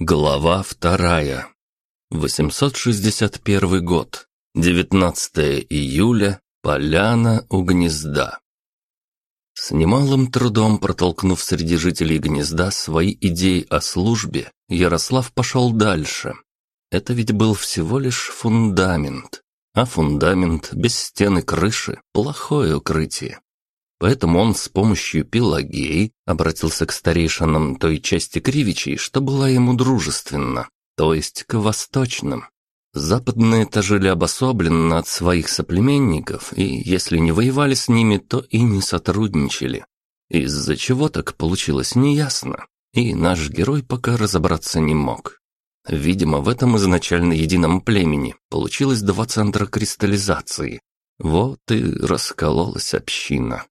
Глава вторая. 861 год. 19 июля. Поляна у гнезда. С немалым трудом протолкнув среди жителей гнезда свои идеи о службе, Ярослав пошел дальше. Это ведь был всего лишь фундамент, а фундамент без стены крыши – плохое укрытие. Поэтому он с помощью Пелагеи обратился к старейшинам той части Кривичей, что была ему дружественна, то есть к восточным. Западные-то жили обособленно от своих соплеменников, и если не воевали с ними, то и не сотрудничали. Из-за чего так получилось, неясно, и наш герой пока разобраться не мог. Видимо, в этом изначально едином племени получилось два центра кристаллизации. Вот и раскололась община.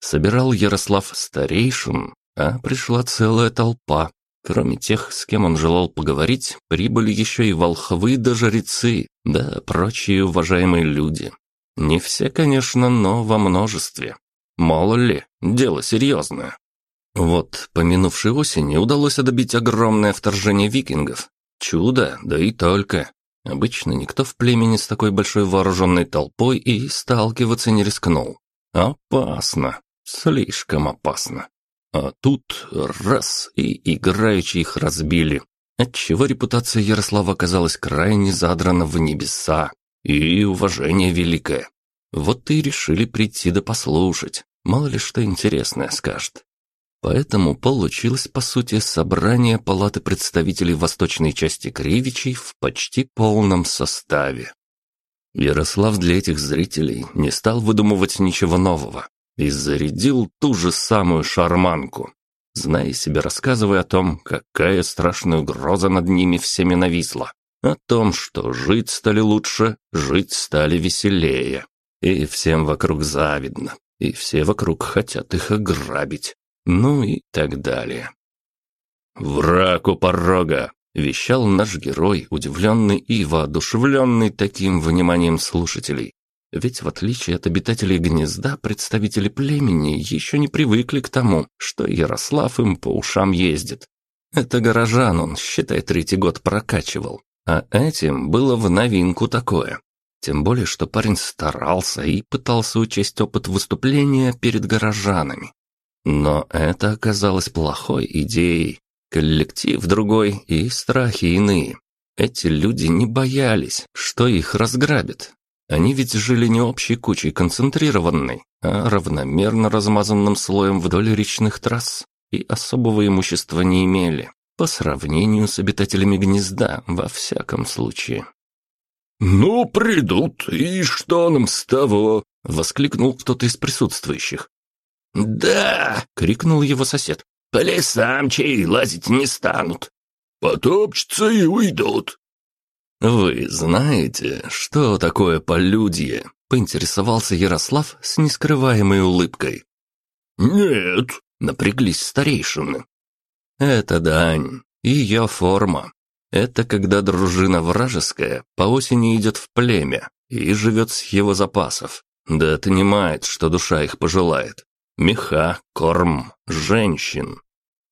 Собирал Ярослав старейшин, а пришла целая толпа. Кроме тех, с кем он желал поговорить, прибыли еще и волхвы да жрецы, да прочие уважаемые люди. Не все, конечно, но во множестве. Мало ли, дело серьезное. Вот, по минувшей осени удалось одобить огромное вторжение викингов. Чудо, да и только. Обычно никто в племени с такой большой вооруженной толпой и сталкиваться не рискнул. Опасно. Слишком опасно. А тут раз и играючи их разбили, отчего репутация Ярослава оказалась крайне задрана в небеса, и уважение великое. Вот и решили прийти да послушать, мало ли что интересное скажет. Поэтому получилось, по сути, собрание палаты представителей восточной части Кривичей в почти полном составе. Ярослав для этих зрителей не стал выдумывать ничего нового и зарядил ту же самую шарманку, зная себе рассказывая о том, какая страшная угроза над ними всеми нависла, о том, что жить стали лучше, жить стали веселее, и всем вокруг завидно, и все вокруг хотят их ограбить, ну и так далее. «Враг у порога!» — вещал наш герой, удивленный и воодушевленный таким вниманием слушателей. Ведь в отличие от обитателей гнезда, представители племени еще не привыкли к тому, что Ярослав им по ушам ездит. Это горожан он, считай, третий год прокачивал. А этим было в новинку такое. Тем более, что парень старался и пытался учесть опыт выступления перед горожанами. Но это оказалось плохой идеей. Коллектив другой и страхи иные. Эти люди не боялись, что их разграбят, они ведь жили не общей кучей концентрированной, а равномерно размазанным слоем вдоль речных трасс и особого имущества не имели, по сравнению с обитателями гнезда, во всяком случае. «Ну, придут, и что нам с того?» — воскликнул кто-то из присутствующих. «Да!» — крикнул его сосед. «По лесам чей лазить не станут». «Потопчутся и уйдут», «Вы знаете, что такое полюдье?» — поинтересовался Ярослав с нескрываемой улыбкой. «Нет», — напряглись старейшины. «Это дань, ее форма. Это когда дружина вражеская по осени идет в племя и живет с его запасов, да отнимает, что душа их пожелает. Меха, корм, женщин.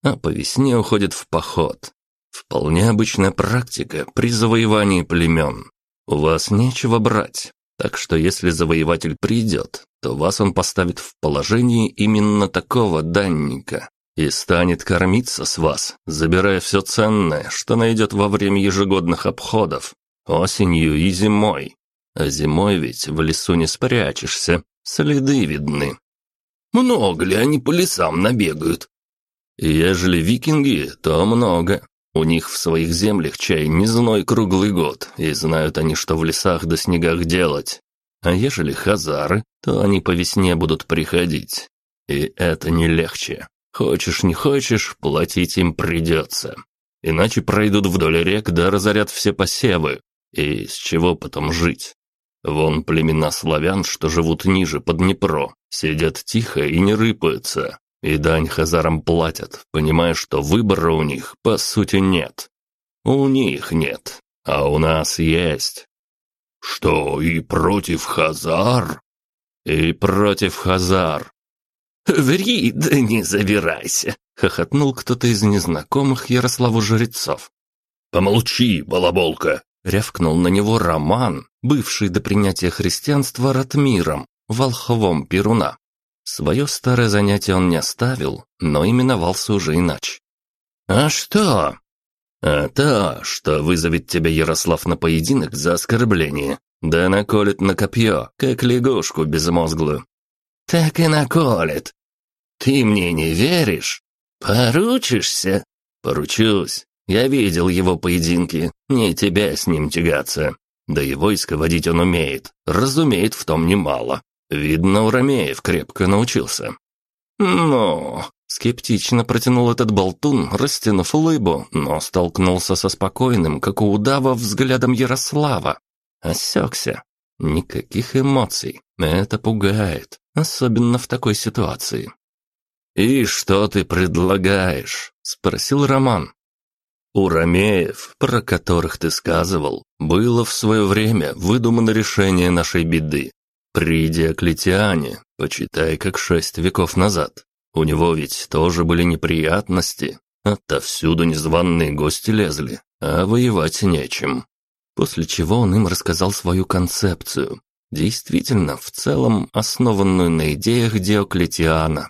А по весне уходит в поход, Вполне обычная практика при завоевании племен. У вас нечего брать, так что если завоеватель придет, то вас он поставит в положение именно такого данника и станет кормиться с вас, забирая все ценное, что найдет во время ежегодных обходов, осенью и зимой. А зимой ведь в лесу не спрячешься, следы видны. Много ли они по лесам набегают? Ежели викинги, то много. У них в своих землях чай не зной круглый год, и знают они, что в лесах да снегах делать. А ежели хазары, то они по весне будут приходить. И это не легче. Хочешь не хочешь, платить им придется. Иначе пройдут вдоль рек да разорят все посевы. И с чего потом жить? Вон племена славян, что живут ниже, под Днепро, сидят тихо и не рыпаются, и дань хазарам платят, понимая, что выбора у них, по сути, нет. У них нет, а у нас есть. Что, и против хазар? И против хазар. Ври, да не забирайся. хохотнул кто-то из незнакомых Ярославу жрецов. «Помолчи, балаболка!» — рявкнул на него Роман, бывший до принятия христианства Ратмиром, волхвом Перуна. Свое старое занятие он не оставил, но именовался уже иначе. «А что?» «А то, что вызовет тебя Ярослав на поединок за оскорбление, да наколет на копье, как лягушку безмозглую». «Так и наколет. Ты мне не веришь? Поручишься?» «Поручусь. Я видел его поединки, не тебя с ним тягаться. Да и войско водить он умеет, разумеет в том немало. Видно, у Ромеев крепко научился». «Ну...» — скептично протянул этот болтун, растянув улыбу, но столкнулся со спокойным, как у удава, взглядом Ярослава. Осекся. Никаких эмоций. Это пугает, особенно в такой ситуации. «И что ты предлагаешь?» — спросил Роман. «У Ромеев, про которых ты сказывал, было в свое время выдумано решение нашей беды. При Диоклетиане, почитай, как шесть веков назад. У него ведь тоже были неприятности. Отовсюду незваные гости лезли, а воевать нечем. После чего он им рассказал свою концепцию, действительно, в целом основанную на идеях Диоклетиана.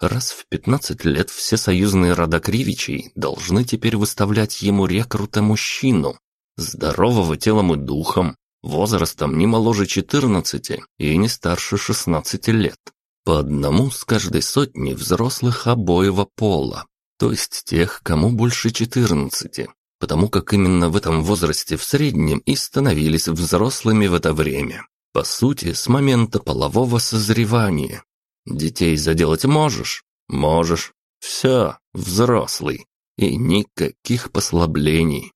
Раз в 15 лет все союзные рода Кривичей должны теперь выставлять ему рекрута-мужчину, здорового телом и духом, возрастом не моложе 14 и не старше 16 лет. По одному с каждой сотни взрослых обоего пола, то есть тех, кому больше 14, потому как именно в этом возрасте в среднем и становились взрослыми в это время. По сути, с момента полового созревания. Детей заделать можешь? Можешь. Все, взрослый. И никаких послаблений.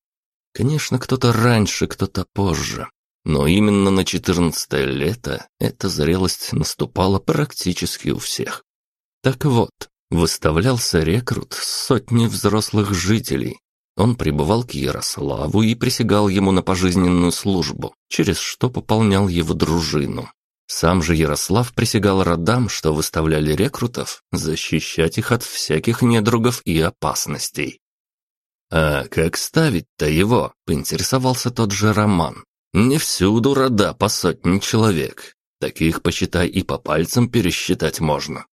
Конечно, кто-то раньше, кто-то позже. Но именно на 14 лето эта зрелость наступала практически у всех. Так вот, выставлялся рекрут сотни взрослых жителей. Он прибывал к Ярославу и присягал ему на пожизненную службу, через что пополнял его дружину. Сам же Ярослав присягал родам, что выставляли рекрутов, защищать их от всяких недругов и опасностей. «А как ставить-то его?» – поинтересовался тот же Роман. Не всюду рода по сотни человек. Таких, посчитай, и по пальцам пересчитать можно.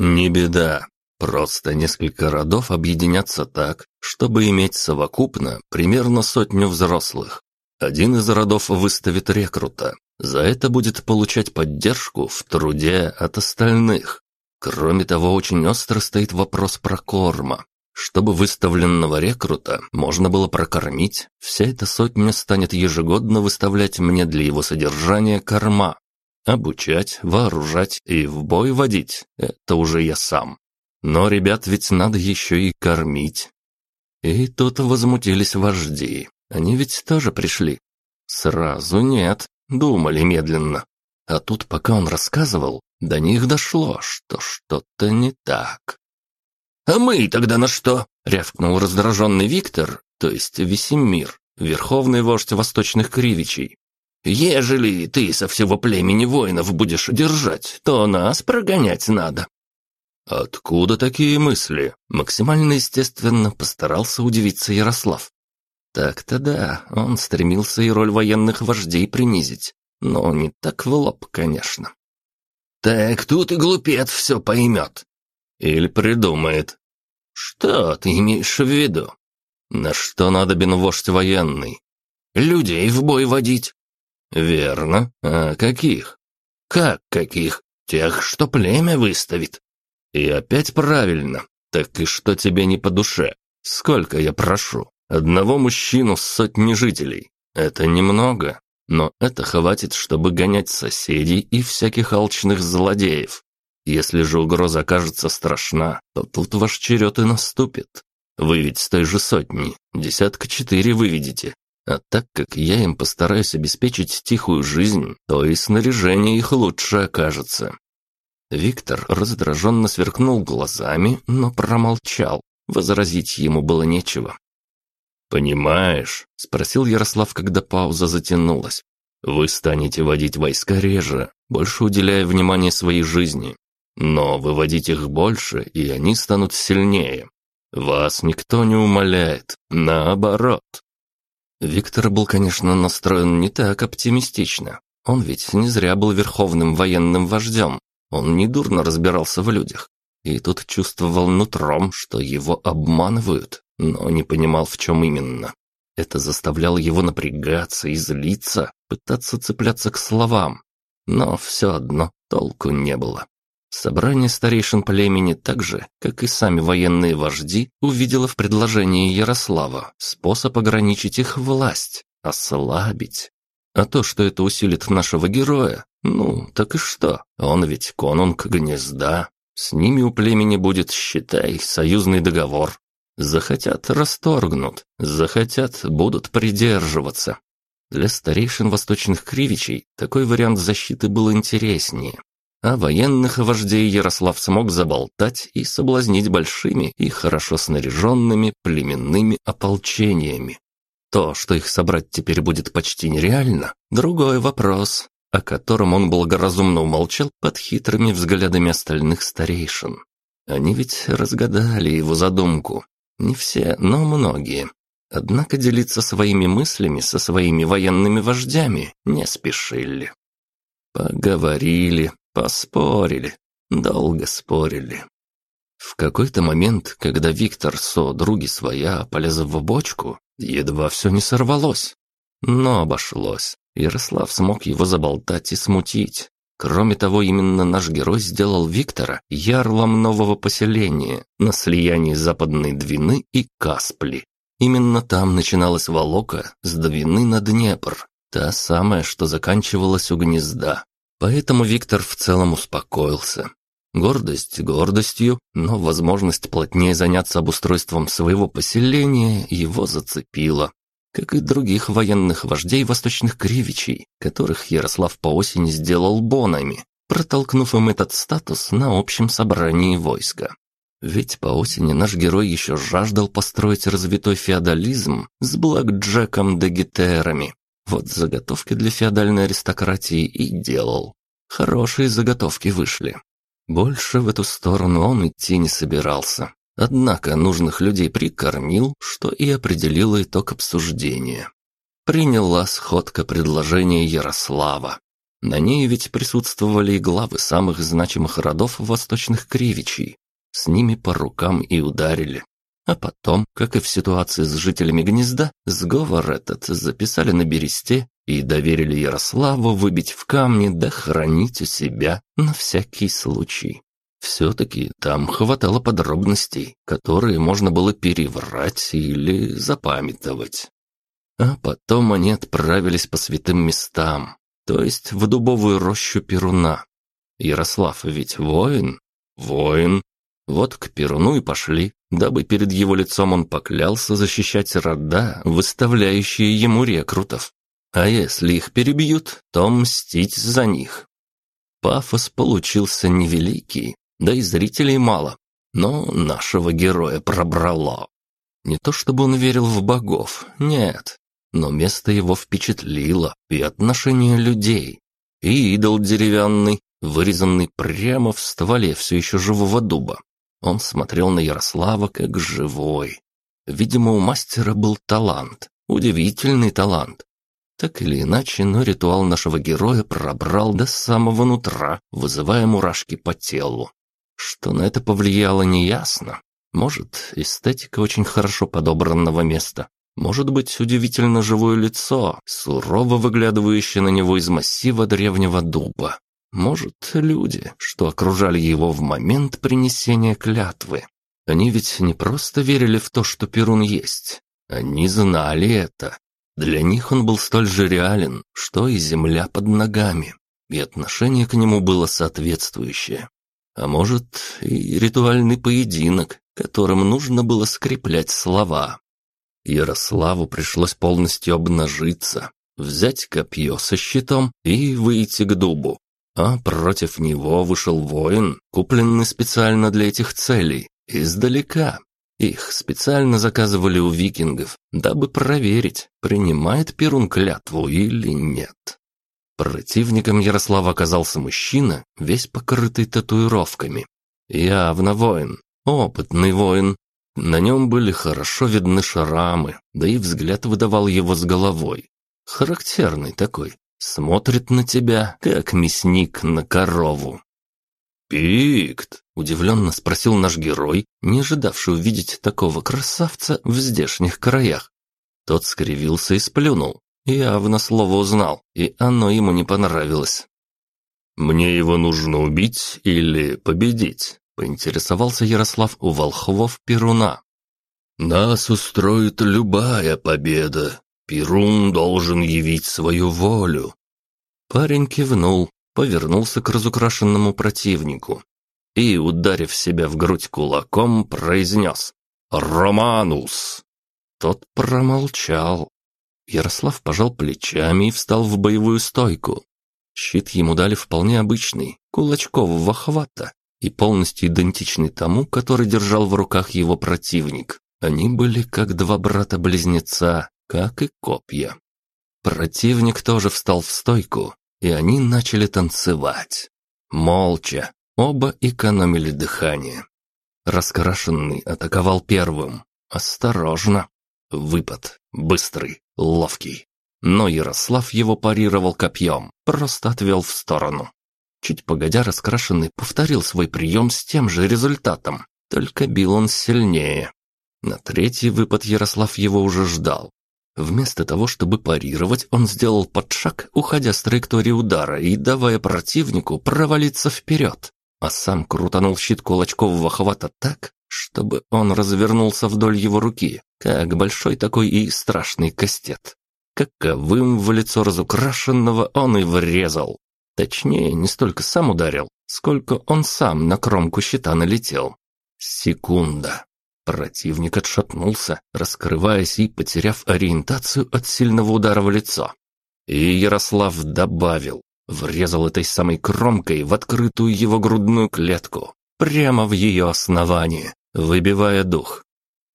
Не беда. Просто несколько родов объединятся так, чтобы иметь совокупно примерно сотню взрослых. Один из родов выставит рекрута. За это будет получать поддержку в труде от остальных. Кроме того, очень остро стоит вопрос про корма. Чтобы выставленного рекрута можно было прокормить, вся эта сотня станет ежегодно выставлять мне для его содержания корма. Обучать, вооружать и в бой водить – это уже я сам. Но ребят ведь надо еще и кормить. И тут возмутились вожди. Они ведь тоже пришли. Сразу нет, думали медленно. А тут, пока он рассказывал, до них дошло, что что-то не так. «А мы тогда на что?» — рявкнул раздраженный Виктор, то есть Весемир, верховный вождь восточных кривичей. «Ежели ты со всего племени воинов будешь держать, то нас прогонять надо». «Откуда такие мысли?» — максимально естественно постарался удивиться Ярослав. Так-то да, он стремился и роль военных вождей принизить, но не так в лоб, конечно. «Так тут и глупец все поймет», или придумает. Что ты имеешь в виду? На что надобен вождь военный? Людей в бой водить. Верно. А каких? Как каких? Тех, что племя выставит. И опять правильно. Так и что тебе не по душе? Сколько я прошу? Одного мужчину с сотни жителей. Это немного, но это хватит, чтобы гонять соседей и всяких алчных злодеев. Если же угроза окажется страшна, то тут ваш черед и наступит. Вы ведь с той же сотни, десятка четыре выведете. А так как я им постараюсь обеспечить тихую жизнь, то и снаряжение их лучше окажется». Виктор раздраженно сверкнул глазами, но промолчал. Возразить ему было нечего. «Понимаешь?» – спросил Ярослав, когда пауза затянулась. «Вы станете водить войска реже, больше уделяя внимание своей жизни. Но выводить их больше, и они станут сильнее. Вас никто не умоляет, наоборот. Виктор был, конечно, настроен не так оптимистично. Он ведь не зря был верховным военным вождем. Он недурно разбирался в людях. И тут чувствовал нутром, что его обманывают, но не понимал, в чем именно. Это заставляло его напрягаться и злиться, пытаться цепляться к словам. Но все одно толку не было. Собрание старейшин племени так же, как и сами военные вожди, увидело в предложении Ярослава способ ограничить их власть, ослабить. А то, что это усилит нашего героя, ну, так и что? Он ведь конунг гнезда. С ними у племени будет, считай, союзный договор. Захотят – расторгнут, захотят – будут придерживаться. Для старейшин восточных кривичей такой вариант защиты был интереснее. А военных вождей Ярослав смог заболтать и соблазнить большими и хорошо снаряженными племенными ополчениями. То, что их собрать теперь будет почти нереально, другой вопрос, о котором он благоразумно умолчал под хитрыми взглядами остальных старейшин. Они ведь разгадали его задумку. Не все, но многие. Однако делиться своими мыслями со своими военными вождями не спешили. Поговорили, поспорили, долго спорили. В какой-то момент, когда Виктор со други своя полез в бочку, едва все не сорвалось. Но обошлось. Ярослав смог его заболтать и смутить. Кроме того, именно наш герой сделал Виктора ярлом нового поселения на слиянии Западной Двины и Каспли. Именно там начиналась Волока с Двины на Днепр, та самая, что заканчивалась у гнезда. Поэтому Виктор в целом успокоился. Гордость гордостью, но возможность плотнее заняться обустройством своего поселения его зацепила как и других военных вождей восточных кривичей, которых Ярослав по осени сделал бонами, протолкнув им этот статус на общем собрании войска. Ведь по осени наш герой еще жаждал построить развитой феодализм с блэкджеком да гитерами. Вот заготовки для феодальной аристократии и делал. Хорошие заготовки вышли. Больше в эту сторону он идти не собирался. Однако нужных людей прикормил, что и определило итог обсуждения. Приняла сходка предложения Ярослава. На ней ведь присутствовали и главы самых значимых родов восточных кривичей. С ними по рукам и ударили. А потом, как и в ситуации с жителями гнезда, сговор этот записали на бересте и доверили Ярославу выбить в камни да хранить у себя на всякий случай. Все-таки там хватало подробностей, которые можно было переврать или запамятовать. А потом они отправились по святым местам, то есть в дубовую рощу Перуна. Ярослав ведь воин? Воин. Вот к Перуну и пошли, дабы перед его лицом он поклялся защищать рода, выставляющие ему рекрутов. А если их перебьют, то мстить за них. Пафос получился невеликий, да и зрителей мало. Но нашего героя пробрало. Не то чтобы он верил в богов, нет, но место его впечатлило и отношение людей. И идол деревянный, вырезанный прямо в стволе все еще живого дуба. Он смотрел на Ярослава как живой. Видимо, у мастера был талант, удивительный талант. Так или иначе, но ритуал нашего героя пробрал до самого нутра, вызывая мурашки по телу. Что на это повлияло, неясно. Может, эстетика очень хорошо подобранного места. Может быть, удивительно живое лицо, сурово выглядывающее на него из массива древнего дуба. Может, люди, что окружали его в момент принесения клятвы. Они ведь не просто верили в то, что Перун есть. Они знали это. Для них он был столь же реален, что и земля под ногами. И отношение к нему было соответствующее. А может, и ритуальный поединок, которым нужно было скреплять слова. Ярославу пришлось полностью обнажиться, взять копье со щитом и выйти к дубу. А против него вышел воин, купленный специально для этих целей, издалека. Их специально заказывали у викингов, дабы проверить, принимает Перун клятву или нет. Противником Ярослава оказался мужчина, весь покрытый татуировками. Явно воин, опытный воин. На нем были хорошо видны шрамы, да и взгляд выдавал его с головой. Характерный такой, смотрит на тебя, как мясник на корову. «Пикт!» – удивленно спросил наш герой, не ожидавший увидеть такого красавца в здешних краях. Тот скривился и сплюнул. Явно слово узнал, и оно ему не понравилось. «Мне его нужно убить или победить?» – поинтересовался Ярослав у волхвов Перуна. «Нас устроит любая победа. Перун должен явить свою волю». Парень кивнул, повернулся к разукрашенному противнику и, ударив себя в грудь кулаком, произнес «Романус!». Тот промолчал. Ярослав пожал плечами и встал в боевую стойку. Щит ему дали вполне обычный, кулачкового хвата, и полностью идентичный тому, который держал в руках его противник. Они были как два брата-близнеца, как и копья. Противник тоже встал в стойку, и они начали танцевать. Молча, оба экономили дыхание. Раскрашенный атаковал первым. Осторожно. Выпад. Быстрый, ловкий. Но Ярослав его парировал копьем, просто отвел в сторону. Чуть погодя, раскрашенный повторил свой прием с тем же результатом, только бил он сильнее. На третий выпад Ярослав его уже ждал. Вместо того, чтобы парировать, он сделал подшаг, уходя с траектории удара и давая противнику провалиться вперед, а сам крутанул щит кулачкового хвата так, чтобы он развернулся вдоль его руки, как большой такой и страшный кастет. Каковым в лицо разукрашенного он и врезал. Точнее, не столько сам ударил, сколько он сам на кромку щита налетел. Секунда. Противник отшатнулся, раскрываясь и потеряв ориентацию от сильного удара в лицо. И Ярослав добавил, врезал этой самой кромкой в открытую его грудную клетку, прямо в ее основание, выбивая дух.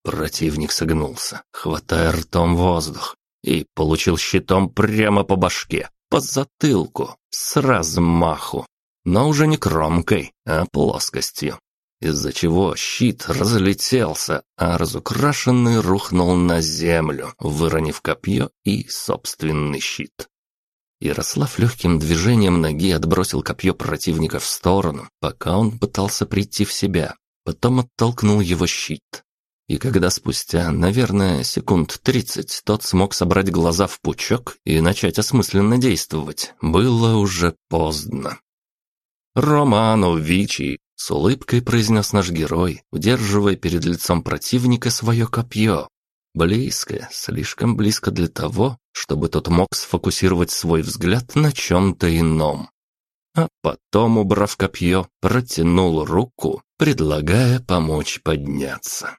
Противник согнулся, хватая ртом воздух, и получил щитом прямо по башке, по затылку, с размаху, но уже не кромкой, а плоскостью из-за чего щит разлетелся, а разукрашенный рухнул на землю, выронив копье и собственный щит. Ярослав легким движением ноги отбросил копье противника в сторону, пока он пытался прийти в себя, потом оттолкнул его щит. И когда спустя, наверное, секунд тридцать тот смог собрать глаза в пучок и начать осмысленно действовать, было уже поздно. Романо Вичи с улыбкой произнес наш герой, удерживая перед лицом противника свое копье. Близко, слишком близко для того, чтобы тот мог сфокусировать свой взгляд на чем-то ином. А потом, убрав копье, протянул руку, предлагая помочь подняться.